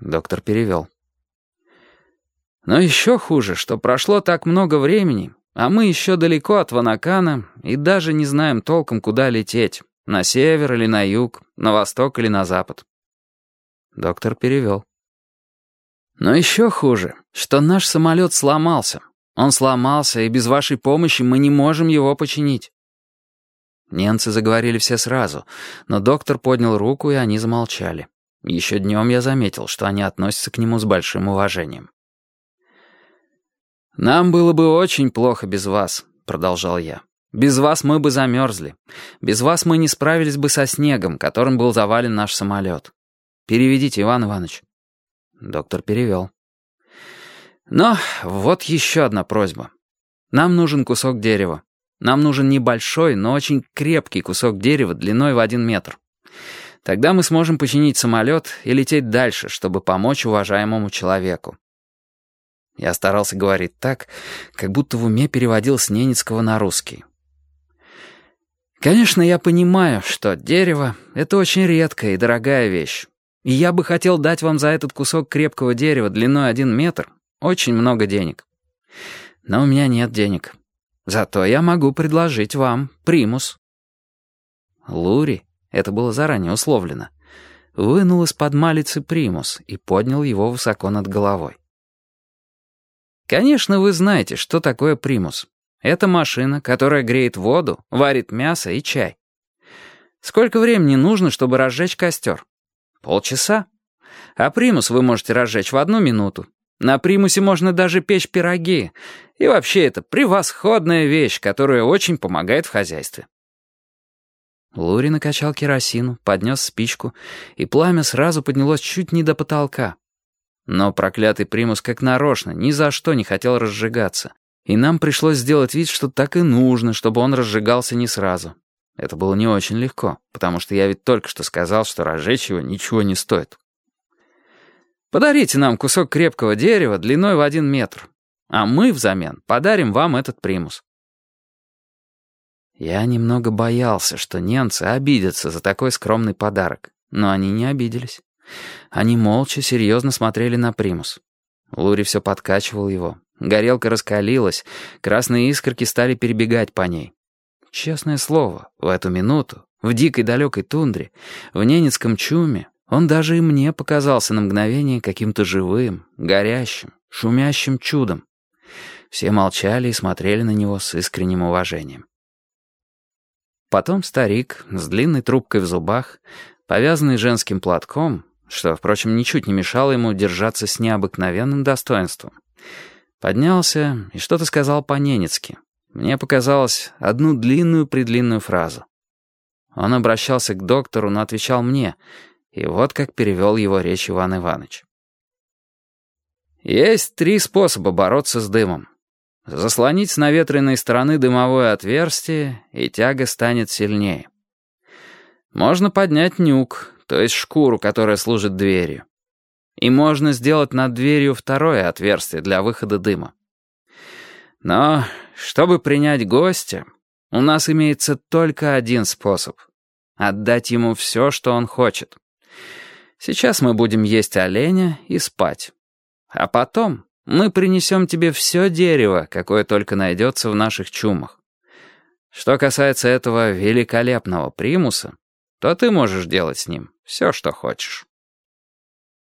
Доктор перевел. Но еще хуже, что прошло так много времени, а мы еще далеко от Ванакана и даже не знаем толком, куда лететь. На север или на юг, на восток или на запад. Доктор перевел. Но еще хуже, что наш самолет сломался. Он сломался, и без вашей помощи мы не можем его починить. Немцы заговорили все сразу, но доктор поднял руку, и они замолчали. Еще днем я заметил, что они относятся к нему с большим уважением. «Нам было бы очень плохо без вас», — продолжал я. «Без вас мы бы замерзли. Без вас мы не справились бы со снегом, которым был завален наш самолет. Переведите, Иван Иванович». Доктор перевел. «Но вот еще одна просьба. Нам нужен кусок дерева. Нам нужен небольшой, но очень крепкий кусок дерева длиной в один метр. Тогда мы сможем починить самолет и лететь дальше, чтобы помочь уважаемому человеку. Я старался говорить так, как будто в уме переводил с ненецкого на русский. Конечно, я понимаю, что дерево — это очень редкая и дорогая вещь. И я бы хотел дать вам за этот кусок крепкого дерева длиной один метр очень много денег. Но у меня нет денег. Зато я могу предложить вам примус. Лури это было заранее условлено, вынул из-под малицы примус и поднял его высоко над головой. Конечно, вы знаете, что такое примус. Это машина, которая греет воду, варит мясо и чай. Сколько времени нужно, чтобы разжечь костер? Полчаса. А примус вы можете разжечь в одну минуту. На примусе можно даже печь пироги. И вообще это превосходная вещь, которая очень помогает в хозяйстве. Лури накачал керосину, поднес спичку, и пламя сразу поднялось чуть не до потолка. Но проклятый примус как нарочно ни за что не хотел разжигаться, и нам пришлось сделать вид, что так и нужно, чтобы он разжигался не сразу. Это было не очень легко, потому что я ведь только что сказал, что разжечь его ничего не стоит. Подарите нам кусок крепкого дерева длиной в один метр, а мы взамен подарим вам этот примус. Я немного боялся, что немцы обидятся за такой скромный подарок, но они не обиделись. Они молча, серьезно смотрели на примус. Лури все подкачивал его. Горелка раскалилась, красные искорки стали перебегать по ней. Честное слово, в эту минуту, в дикой далекой тундре, в ненецком чуме, он даже и мне показался на мгновение каким-то живым, горящим, шумящим чудом. Все молчали и смотрели на него с искренним уважением. Потом старик с длинной трубкой в зубах, повязанный женским платком, что, впрочем, ничуть не мешало ему держаться с необыкновенным достоинством, поднялся и что-то сказал по-ненецки. Мне показалось одну длинную-предлинную фразу. Он обращался к доктору, но отвечал мне, и вот как перевел его речь Иван Иванович. «Есть три способа бороться с дымом. Заслонить с наветренной стороны дымовое отверстие, и тяга станет сильнее. Можно поднять нюк, то есть шкуру, которая служит дверью. И можно сделать над дверью второе отверстие для выхода дыма. Но, чтобы принять гостя, у нас имеется только один способ — отдать ему все, что он хочет. Сейчас мы будем есть оленя и спать. А потом мы принесем тебе все дерево, какое только найдется в наших чумах. Что касается этого великолепного примуса, то ты можешь делать с ним все, что хочешь».